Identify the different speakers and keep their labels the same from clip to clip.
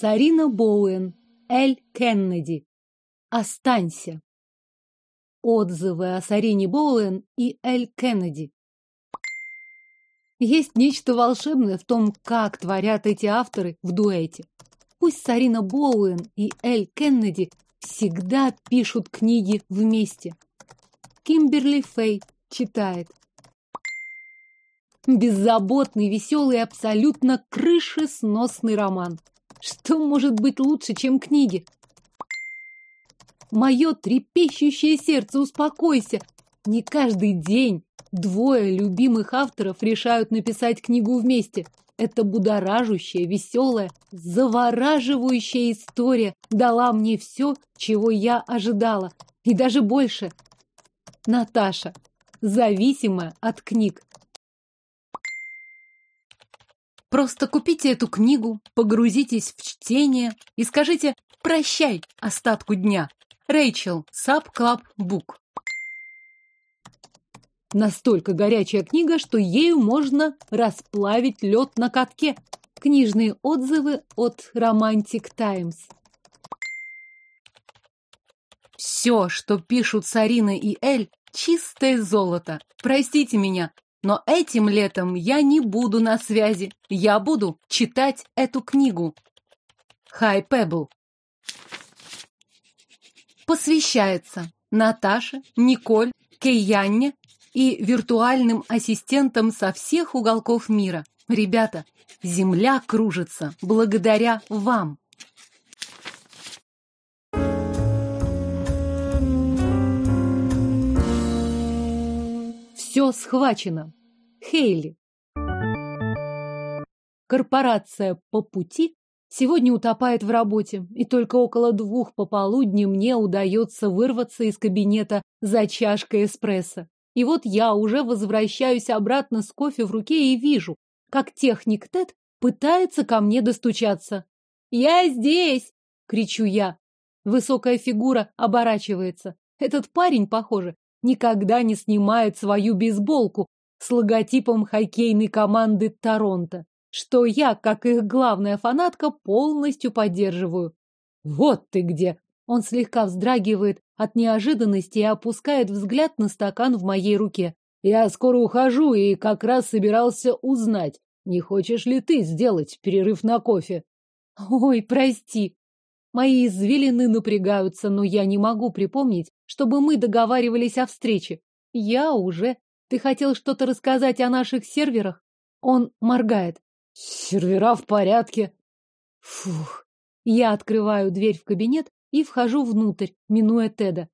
Speaker 1: Сарина Боуэн, Эль Кеннеди. Останься. Отзывы о Сарине Боуэн и Эль Кеннеди. Есть нечто волшебное в том, как творят эти авторы в дуэте. Пусть Сарина Боуэн и Эль Кеннеди всегда пишут книги вместе. Кимберли Фей читает. Беззаботный, веселый, абсолютно крышесносный роман. Что может быть лучше, чем книги? Мое трепещущее сердце, успокойся. Не каждый день двое любимых авторов решают написать книгу вместе. Эта будоражущая, веселая, завораживающая история дала мне все, чего я ожидала. И даже больше. Наташа. Зависимая от книг. Просто купите эту книгу, погрузитесь в чтение и скажите «прощай» остатку дня. Рэйчел, Sub Club Book. Настолько горячая книга, что ею можно расплавить лед на катке. Книжные отзывы от Romantic Times. Все, что пишут Сарина и Эль, чистое золото. Простите меня, но этим летом я не буду на связи. Я буду читать эту книгу. Хай Пебл. Посвящается Наташе, Николь, Кейянне и виртуальным ассистентам со всех уголков мира. Ребята, Земля кружится благодаря вам. Все схвачено. Хейли. Корпорация «По пути» сегодня утопает в работе, и только около двух пополудни мне удается вырваться из кабинета за чашкой эспрессо. И вот я уже возвращаюсь обратно с кофе в руке и вижу, как техник Тед пытается ко мне достучаться. «Я здесь!» — кричу я. Высокая фигура оборачивается. Этот парень, похоже, никогда не снимает свою бейсболку с логотипом хоккейной команды Торонто, что я, как их главная фанатка, полностью поддерживаю. Вот ты где! Он слегка вздрагивает от неожиданности и опускает взгляд на стакан в моей руке. Я скоро ухожу и как раз собирался узнать, не хочешь ли ты сделать перерыв на кофе. Ой, прости. Мои извилины напрягаются, но я не могу припомнить, чтобы мы договаривались о встрече. Я уже. Ты хотел что-то рассказать о наших серверах? Он моргает. Сервера в порядке. Фух. Я открываю дверь в кабинет и вхожу внутрь, минуя Теда.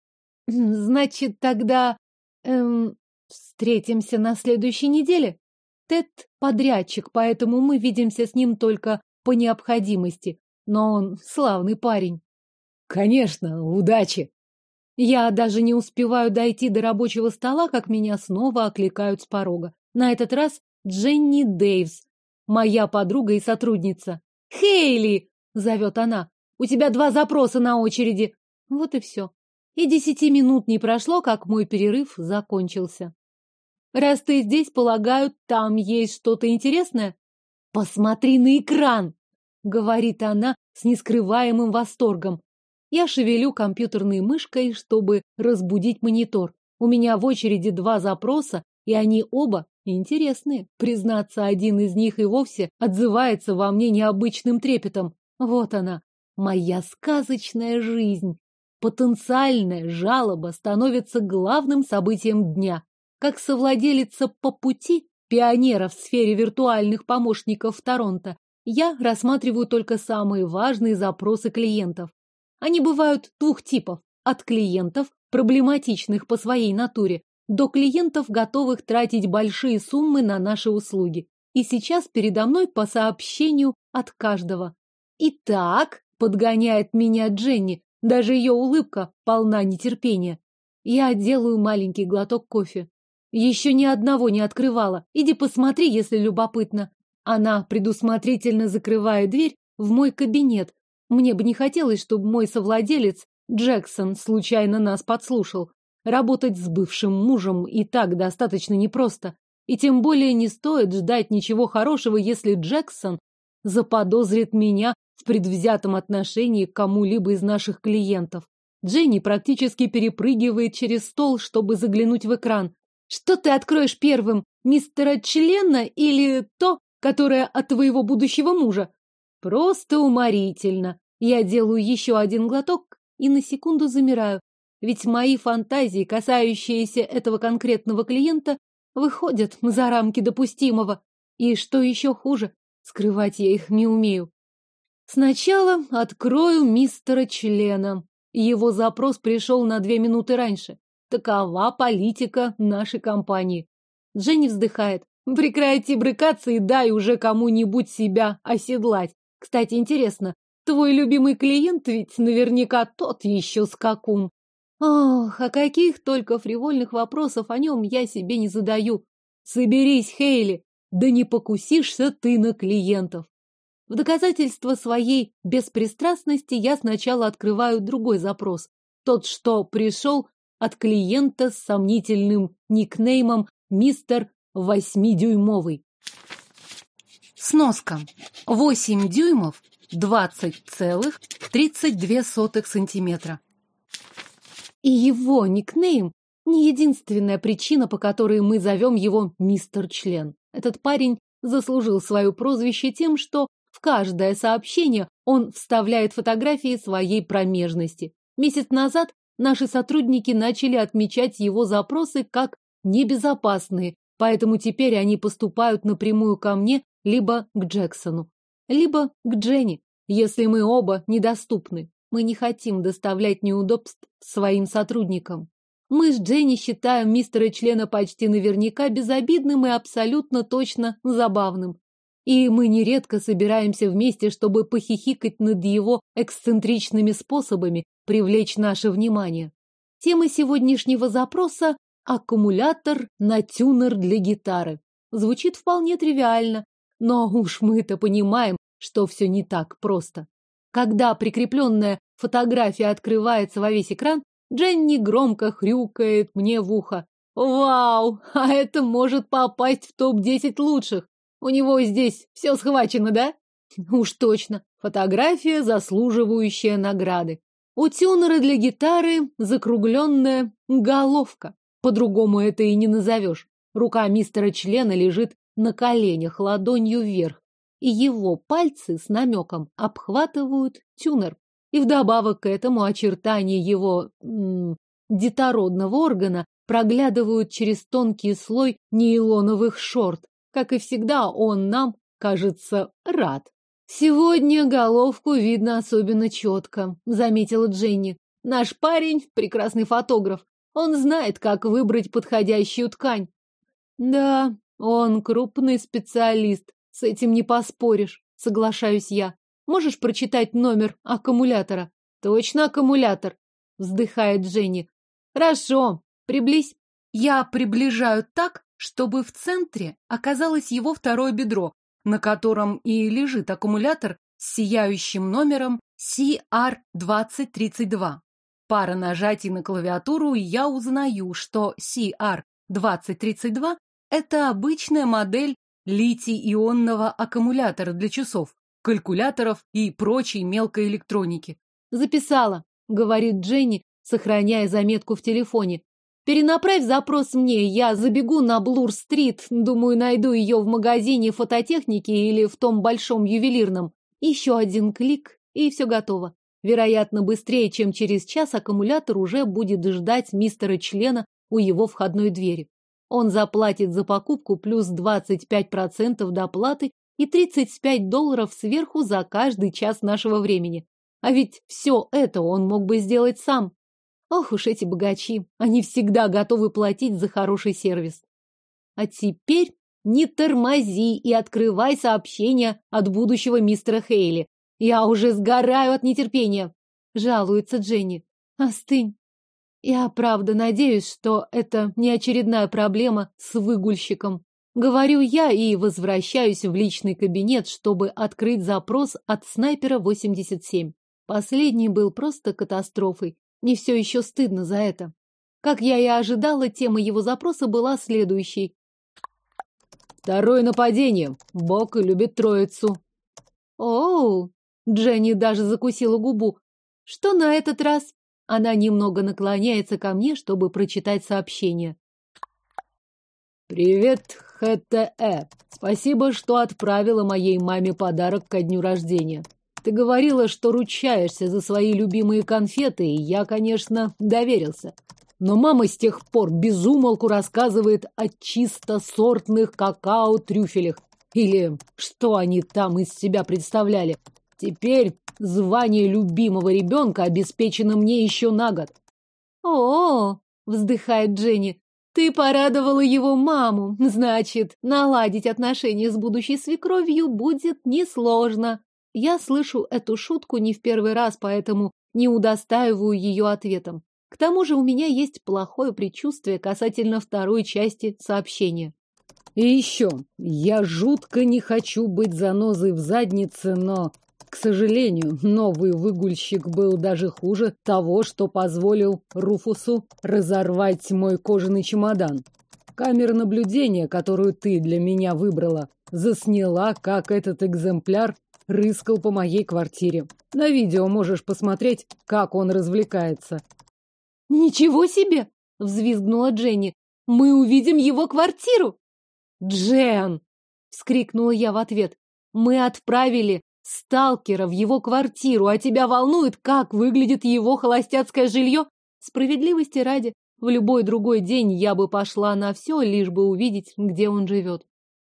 Speaker 1: Значит, тогда... Эм, встретимся на следующей неделе? Тед подрядчик, поэтому мы видимся с ним только по необходимости. Но он славный парень. Конечно, удачи. Я даже не успеваю дойти до рабочего стола, как меня снова окликают с порога. На этот раз Дженни Дейвс, моя подруга и сотрудница. «Хейли!» — зовет она. «У тебя два запроса на очереди». Вот и все. И десяти минут не прошло, как мой перерыв закончился. Раз ты здесь, полагаю, там есть что-то интересное? Посмотри на экран, говорит она с нескрываемым восторгом. Я шевелю компьютерной мышкой, чтобы разбудить монитор. У меня в очереди два запроса, и они оба интересные. Признаться, один из них и вовсе отзывается во мне необычным трепетом. Вот она, моя сказочная жизнь. Потенциальная жалоба становится главным событием дня. Как совладелица по пути пионера в сфере виртуальных помощников Торонто, я рассматриваю только самые важные запросы клиентов. Они бывают двух типов. От клиентов, проблематичных по своей натуре, до клиентов, готовых тратить большие суммы на наши услуги. И сейчас передо мной по сообщению от каждого. Итак, подгоняет меня Дженни, даже ее улыбка полна нетерпения. Я делаю маленький глоток кофе. Еще ни одного не открывала. Иди посмотри, если любопытно. Она предусмотрительно закрывает дверь в мой кабинет, мне бы не хотелось, чтобы мой совладелец, Джексон, случайно нас подслушал. Работать с бывшим мужем и так достаточно непросто. И тем более не стоит ждать ничего хорошего, если Джексон заподозрит меня в предвзятом отношении к кому-либо из наших клиентов. Дженни практически перепрыгивает через стол, чтобы заглянуть в экран. Что ты откроешь первым, мистера Члена или то, которое от твоего будущего мужа? Просто уморительно. Я делаю еще один глоток и на секунду замираю. Ведь мои фантазии, касающиеся этого конкретного клиента, выходят за рамки допустимого. И что еще хуже, скрывать я их не умею. Сначала открою мистера Члена. Его запрос пришел на две минуты раньше. Такова политика нашей компании. Дженни вздыхает. Прекрати брыкаться и дай уже кому-нибудь себя оседлать. Кстати, интересно, твой любимый клиент ведь наверняка тот еще скакун. Ох, а каких только фривольных вопросов о нем я себе не задаю. Соберись, Хейли, да не покусишься ты на клиентов. В доказательство своей беспристрастности я сначала открываю другой запрос. Тот, что пришел от клиента с сомнительным никнеймом «Мистер Восьмидюймовый». Сноска. Восемь дюймов, двадцать целых тридцать две сотых сантиметра. И его никнейм не единственная причина, по которой мы зовем его мистер Член. Этот парень заслужил свое прозвище тем, что в каждое сообщение он вставляет фотографии своей промежности. Месяц назад наши сотрудники начали отмечать его запросы как небезопасные, поэтому теперь они поступают напрямую ко мне либо к Джексону, либо к Дженни, если мы оба недоступны. Мы не хотим доставлять неудобств своим сотрудникам. Мы с Дженни считаем мистера члена почти наверняка безобидным и абсолютно точно забавным. И мы нередко собираемся вместе, чтобы похихикать над его эксцентричными способами привлечь наше внимание. Тема сегодняшнего запроса – аккумулятор на тюнер для гитары. Звучит вполне тривиально, но уж мы-то понимаем, что все не так просто. Когда прикрепленная фотография открывается во весь экран, Дженни громко хрюкает мне в ухо. «Вау! А это может попасть в топ-10 лучших! У него здесь все схвачено, да? Уж точно. Фотография, заслуживающая награды. У тюнера для гитары закругленная головка. По-другому это и не назовешь. Рука мистера члена лежит на коленях ладонью вверх, и его пальцы с намеком обхватывают тюнер. И вдобавок к этому очертания его м -м, детородного органа проглядывают через тонкий слой нейлоновых шорт. Как и всегда, он нам, кажется, рад. Сегодня головку видно особенно четко, заметила Дженни. Наш парень – прекрасный фотограф. Он знает, как выбрать подходящую ткань. Да, он крупный специалист. С этим не поспоришь, соглашаюсь я. Можешь прочитать номер аккумулятора? Точно аккумулятор, вздыхает Дженни. Хорошо, приблизь. Я приближаю так, чтобы в центре оказалось его второе бедро, на котором и лежит аккумулятор с сияющим номером CR2032. Пара нажатий на клавиатуру, и я узнаю, что CR2032 – это обычная модель литий-ионного аккумулятора для часов, калькуляторов и прочей мелкой электроники. «Записала», — говорит Дженни, сохраняя заметку в телефоне. Перенаправь запрос мне, я забегу на Блур-стрит, думаю, найду ее в магазине фототехники или в том большом ювелирном. Еще один клик, и все готово. Вероятно, быстрее, чем через час аккумулятор уже будет ждать мистера члена у его входной двери. Он заплатит за покупку плюс 25% доплаты и 35 долларов сверху за каждый час нашего времени. А ведь все это он мог бы сделать сам. Ох уж эти богачи, они всегда готовы платить за хороший сервис. А теперь не тормози и открывай сообщение от будущего мистера Хейли. Я уже сгораю от нетерпения, жалуется Дженни. Остынь. Я правда надеюсь, что это не очередная проблема с выгульщиком. Говорю я и возвращаюсь в личный кабинет, чтобы открыть запрос от снайпера 87. Последний был просто катастрофой. Мне все еще стыдно за это. Как я и ожидала, тема его запроса была следующей. Второе нападение. Бог любит троицу. Оу, Дженни даже закусила губу. Что на этот раз? Она немного наклоняется ко мне, чтобы прочитать сообщение.
Speaker 2: Привет, ХТЭ. Спасибо, что отправила моей маме подарок ко дню рождения. Ты говорила, что ручаешься за свои любимые конфеты, и я, конечно, доверился. Но мама с тех пор безумолку рассказывает о чисто сортных какао-трюфелях. Или что они там из себя представляли. Теперь звание любимого ребенка обеспечено мне еще на год.
Speaker 1: О, -о, -о вздыхает Дженни. Ты порадовала его маму. Значит, наладить отношения с будущей свекровью будет несложно. Я слышу эту шутку не в первый раз, поэтому не удостаиваю ее ответом. К тому же у меня есть плохое предчувствие касательно второй части сообщения.
Speaker 2: И еще, я жутко не хочу быть занозой в заднице, но, к сожалению, новый выгульщик был даже хуже того, что позволил Руфусу разорвать мой кожаный чемодан. Камера наблюдения, которую ты для меня выбрала, засняла, как этот экземпляр рыскал по моей квартире. На видео можешь посмотреть, как он развлекается.
Speaker 1: Ничего себе! взвизгнула Дженни. Мы увидим его квартиру. Джен! вскрикнула я в ответ. Мы отправили сталкера в его квартиру, а тебя волнует, как выглядит его холостяцкое жилье? Справедливости ради, в любой другой день я бы пошла на все, лишь бы увидеть, где он живет.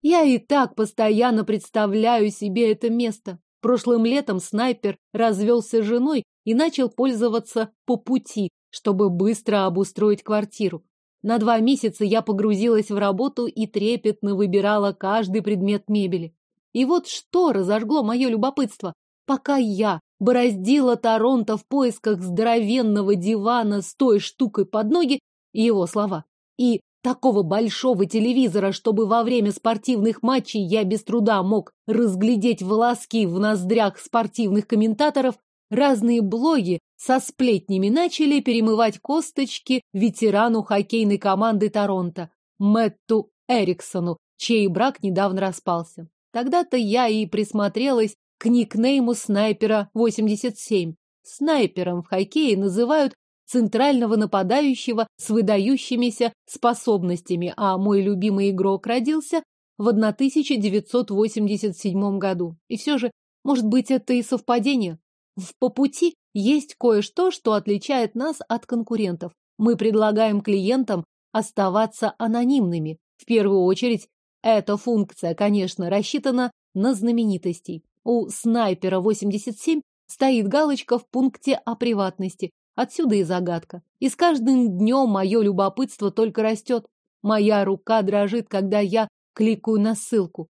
Speaker 1: Я и так постоянно представляю себе это место. Прошлым летом снайпер развелся с женой и начал пользоваться по пути, чтобы быстро обустроить квартиру. На два месяца я погрузилась в работу и трепетно выбирала каждый предмет мебели. И вот что разожгло мое любопытство. Пока я бороздила Торонто в поисках здоровенного дивана с той штукой под ноги, его слова, и Такого большого телевизора, чтобы во время спортивных матчей я без труда мог разглядеть волоски в ноздрях спортивных комментаторов, разные блоги со сплетнями начали перемывать косточки ветерану хоккейной команды Торонто, Мэтту Эриксону, чей брак недавно распался. Тогда-то я и присмотрелась к никнейму снайпера 87. Снайпером в хоккее называют центрального нападающего с выдающимися способностями, а мой любимый игрок родился в 1987 году. И все же, может быть, это и совпадение. В по пути есть кое-что, что отличает нас от конкурентов. Мы предлагаем клиентам оставаться анонимными. В первую очередь, эта функция, конечно, рассчитана на знаменитостей. У снайпера 87 стоит галочка в пункте о приватности, Отсюда и загадка. И с каждым днем мое любопытство только растет. Моя рука дрожит, когда я кликаю на ссылку.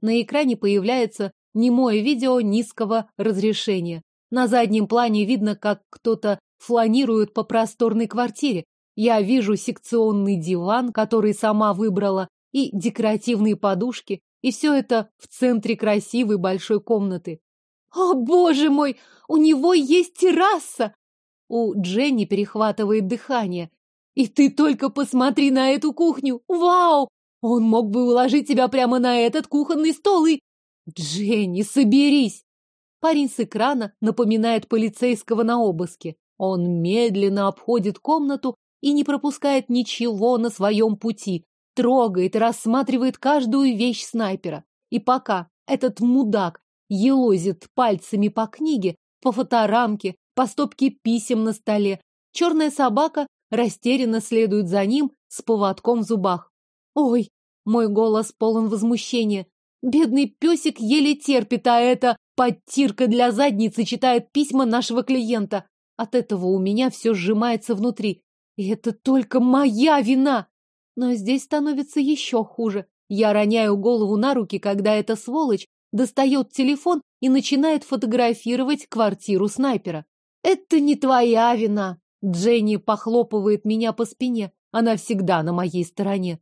Speaker 1: На экране появляется немое видео низкого разрешения. На заднем плане видно, как кто-то фланирует по просторной квартире. Я вижу секционный диван, который сама выбрала, и декоративные подушки, и все это в центре красивой большой комнаты. О, боже мой, у него есть терраса! У Дженни перехватывает дыхание. И ты только посмотри на эту кухню! Вау! Он мог бы уложить тебя прямо на этот кухонный стол и... Дженни, соберись! Парень с экрана напоминает полицейского на обыске. Он медленно обходит комнату и не пропускает ничего на своем пути, трогает и рассматривает каждую вещь снайпера. И пока этот мудак елозит пальцами по книге, по фоторамке, по стопке писем на столе. Черная собака растерянно следует за ним с поводком в зубах. Ой, мой голос полон возмущения. Бедный песик еле терпит, а эта подтирка для задницы читает письма нашего клиента. От этого у меня все сжимается внутри. И это только моя вина. Но здесь становится еще хуже. Я роняю голову на руки, когда эта сволочь достает телефон и начинает фотографировать квартиру снайпера. Это не твоя вина. Дженни похлопывает меня по спине. Она всегда на моей стороне.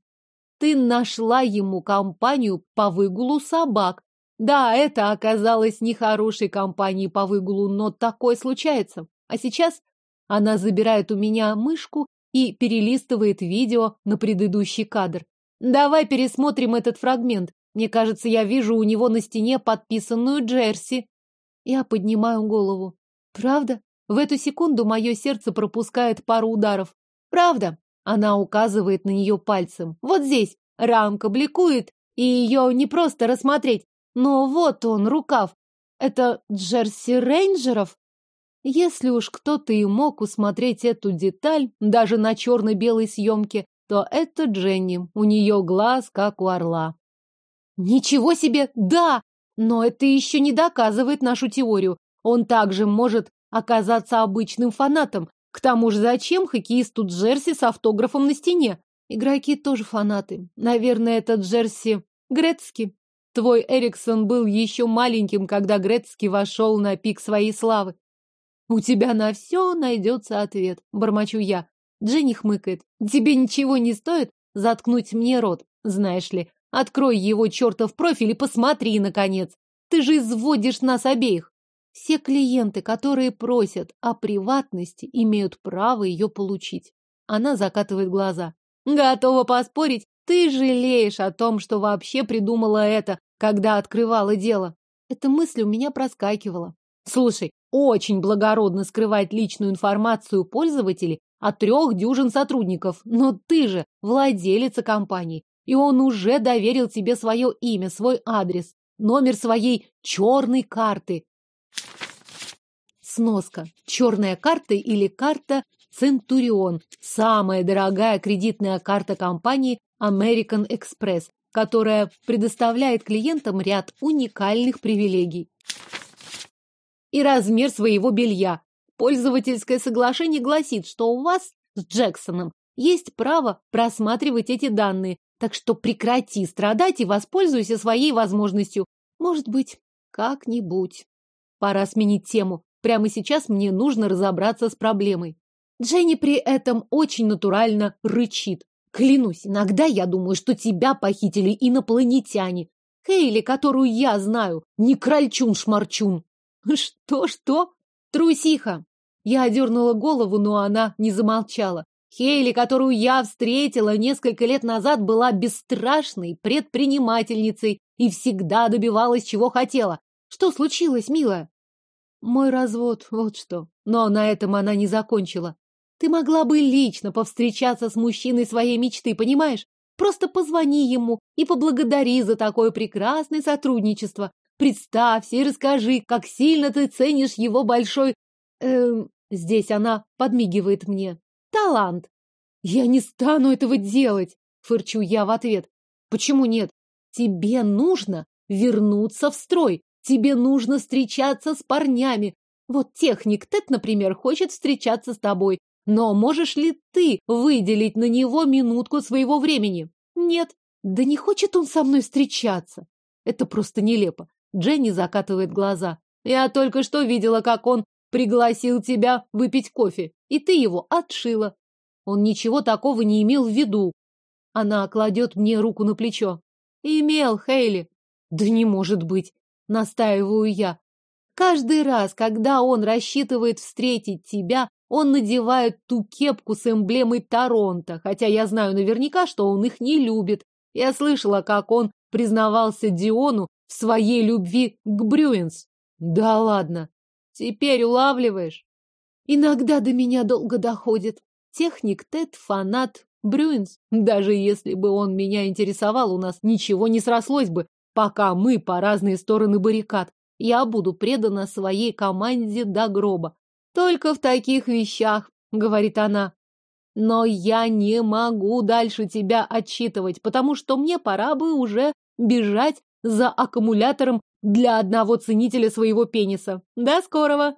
Speaker 1: Ты нашла ему компанию по выгулу собак. Да, это оказалось нехорошей компанией по выгулу, но такое случается. А сейчас она забирает у меня мышку и перелистывает видео на предыдущий кадр. Давай пересмотрим этот фрагмент. Мне кажется, я вижу у него на стене подписанную Джерси. Я поднимаю голову. Правда? В эту секунду мое сердце пропускает пару ударов. Правда? Она указывает на нее пальцем. Вот здесь рамка бликует, и ее не просто рассмотреть. Но вот он, рукав. Это Джерси Рейнджеров? Если уж кто-то и мог усмотреть эту деталь, даже на черно-белой съемке, то это Дженни. У нее глаз, как у орла. Ничего себе! Да! Но это еще не доказывает нашу теорию. Он также может оказаться обычным фанатом. К тому же зачем хоккеисту Джерси с автографом на стене? Игроки тоже фанаты. Наверное, это Джерси Грецки. Твой Эриксон был еще маленьким, когда Грецки вошел на пик своей славы. У тебя на все найдется ответ, бормочу я. Дженни хмыкает. Тебе ничего не стоит заткнуть мне рот, знаешь ли. Открой его чертов профиль и посмотри, наконец. Ты же изводишь нас обеих. Все клиенты, которые просят о приватности, имеют право ее получить. Она закатывает глаза. Готова поспорить, ты жалеешь о том, что вообще придумала это, когда открывала дело. Эта мысль у меня проскакивала. Слушай, очень благородно скрывать личную информацию пользователей от трех дюжин сотрудников, но ты же владелица компании, и он уже доверил тебе свое имя, свой адрес, номер своей черной карты. Сноска. Черная карта или карта Центурион. Самая дорогая кредитная карта компании American Express, которая предоставляет клиентам ряд уникальных привилегий. И размер своего белья. Пользовательское соглашение гласит, что у вас с Джексоном есть право просматривать эти данные, так что прекрати страдать и воспользуйся своей возможностью. Может быть, как-нибудь. Пора сменить тему. Прямо сейчас мне нужно разобраться с проблемой. Дженни при этом очень натурально рычит. Клянусь, иногда я думаю, что тебя похитили инопланетяне. Хейли, которую я знаю, не крольчун-шмарчун. Что-что? Трусиха. Я одернула голову, но она не замолчала. Хейли, которую я встретила несколько лет назад, была бесстрашной предпринимательницей и всегда добивалась, чего хотела. Что случилось, милая? Мой развод, вот что. Но на этом она не закончила. Ты могла бы лично повстречаться с мужчиной своей мечты, понимаешь? Просто позвони ему и поблагодари за такое прекрасное сотрудничество. Представься и расскажи, как сильно ты ценишь его большой... Эм, здесь она подмигивает мне талант. Я не стану этого делать, фырчу я в ответ. Почему нет? Тебе нужно вернуться в строй. Тебе нужно встречаться с парнями. Вот техник Тед, например, хочет встречаться с тобой. Но можешь ли ты выделить на него минутку своего времени? Нет. Да не хочет он со мной встречаться. Это просто нелепо. Дженни закатывает глаза. Я только что видела, как он пригласил тебя выпить кофе, и ты его отшила. Он ничего такого не имел в виду. Она кладет мне руку на плечо. Имел, Хейли. Да не может быть, настаиваю я. Каждый раз, когда он рассчитывает встретить тебя, он надевает ту кепку с эмблемой Торонто, хотя я знаю наверняка, что он их не любит. Я слышала, как он признавался Диону в своей любви к Брюинс. Да ладно. Теперь улавливаешь? Иногда до меня долго доходит. Техник Тед фанат Брюинс. Даже если бы он меня интересовал, у нас ничего не срослось бы, пока мы по разные стороны баррикад. Я буду предана своей команде до гроба. Только в таких вещах, говорит она. Но я не могу дальше тебя отчитывать, потому что мне пора бы уже бежать за аккумулятором для одного ценителя своего пениса. До скорого.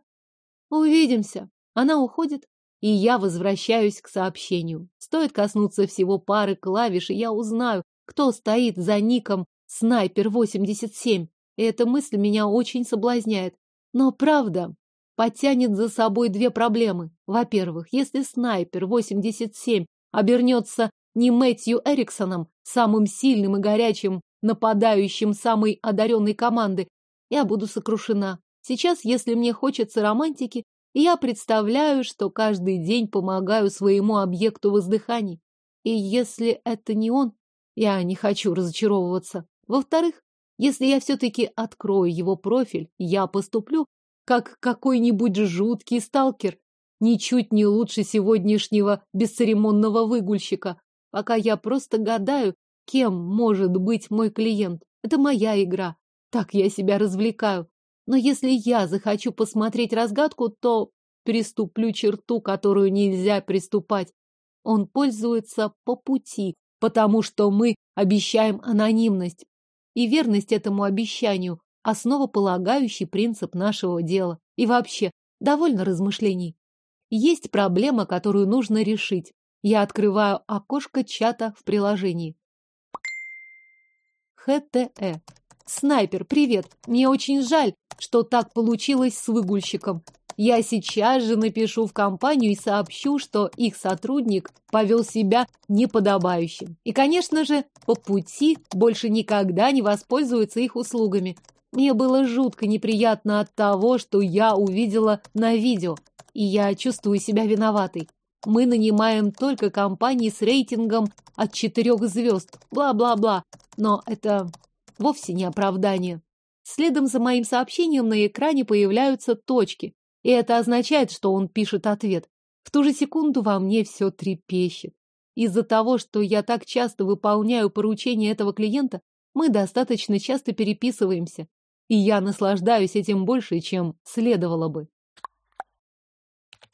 Speaker 1: Увидимся. Она уходит, и я возвращаюсь к сообщению. Стоит коснуться всего пары клавиш, и я узнаю, кто стоит за ником Снайпер-87. И эта мысль меня очень соблазняет. Но правда потянет за собой две проблемы. Во-первых, если Снайпер-87 обернется не Мэтью Эриксоном, самым сильным и горячим нападающим самой одаренной команды, я буду сокрушена. Сейчас, если мне хочется романтики, я представляю, что каждый день помогаю своему объекту воздыханий. И если это не он, я не хочу разочаровываться. Во-вторых, если я все-таки открою его профиль, я поступлю как какой-нибудь жуткий сталкер. Ничуть не лучше сегодняшнего бесцеремонного выгульщика. Пока я просто гадаю, кем может быть мой клиент. Это моя игра. Так я себя развлекаю. Но если я захочу посмотреть разгадку, то переступлю черту, которую нельзя приступать. Он пользуется по пути, потому что мы обещаем анонимность. И верность этому обещанию – основополагающий принцип нашего дела. И вообще, довольно размышлений. Есть проблема, которую нужно решить. Я открываю окошко чата в приложении. ХТЭ. Снайпер, привет. Мне очень жаль, что так получилось с выгульщиком. Я сейчас же напишу в компанию и сообщу, что их сотрудник повел себя неподобающе. И, конечно же, по пути больше никогда не воспользуется их услугами. Мне было жутко неприятно от того, что я увидела на видео, и я чувствую себя виноватой. Мы нанимаем только компании с рейтингом от четырех звезд, бла-бла-бла, но это вовсе не оправдание. Следом за моим сообщением на экране появляются точки, и это означает, что он пишет ответ. В ту же секунду во мне все трепещет. Из-за того, что я так часто выполняю поручения этого клиента, мы достаточно часто переписываемся, и я наслаждаюсь этим больше, чем следовало бы.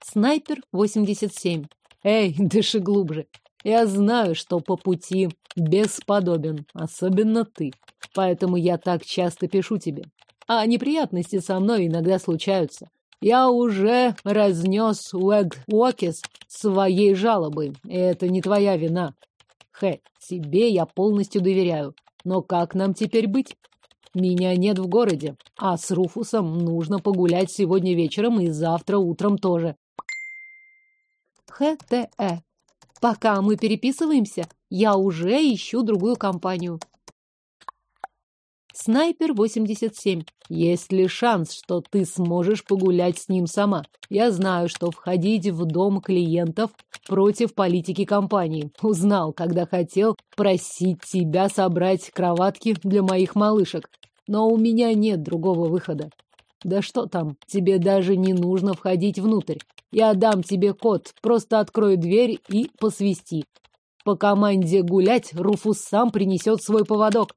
Speaker 1: Снайпер 87. Эй, дыши глубже. Я знаю, что по пути бесподобен, особенно ты. Поэтому я так часто пишу тебе. А неприятности со мной иногда случаются. Я уже разнес Уэг Уокис своей жалобой. Это не твоя вина. Хэ, тебе я полностью доверяю. Но как нам теперь быть? Меня нет в городе, а с Руфусом нужно погулять сегодня вечером и завтра утром тоже. ХТЭ. Пока мы переписываемся, я уже ищу другую компанию. Снайпер 87. Есть ли шанс, что ты сможешь погулять с ним сама? Я знаю, что входить в дом клиентов против политики компании. Узнал, когда хотел просить тебя собрать кроватки для моих малышек. Но у меня нет другого выхода. Да что там, тебе даже не нужно входить внутрь. Я дам тебе код, просто открой дверь и посвисти. По команде гулять Руфус сам принесет свой поводок.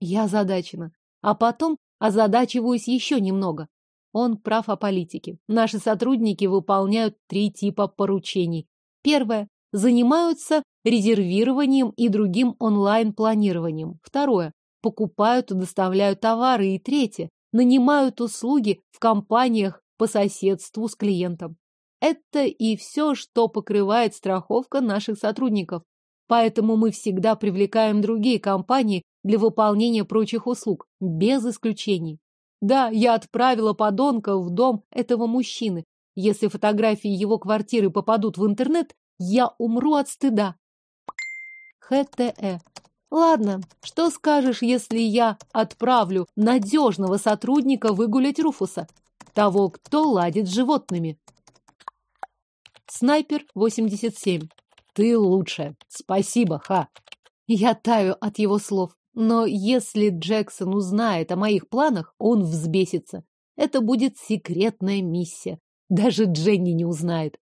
Speaker 1: Я озадачена. А потом озадачиваюсь еще немного. Он прав о политике. Наши сотрудники выполняют три типа поручений. Первое. Занимаются резервированием и другим онлайн-планированием. Второе. Покупают и доставляют товары. И третье. Нанимают услуги в компаниях по соседству с клиентом. Это и все, что покрывает страховка наших сотрудников. Поэтому мы всегда привлекаем другие компании для выполнения прочих услуг, без исключений. Да, я отправила подонка в дом этого мужчины. Если фотографии его квартиры попадут в интернет, я умру от стыда. ХТЭ. Ладно, что скажешь, если я отправлю надежного сотрудника выгулять Руфуса? Того, кто ладит с животными. Снайпер 87. Ты лучшая. Спасибо, Ха. Я таю от его слов. Но если Джексон узнает о моих планах, он взбесится. Это будет секретная миссия. Даже Дженни не узнает.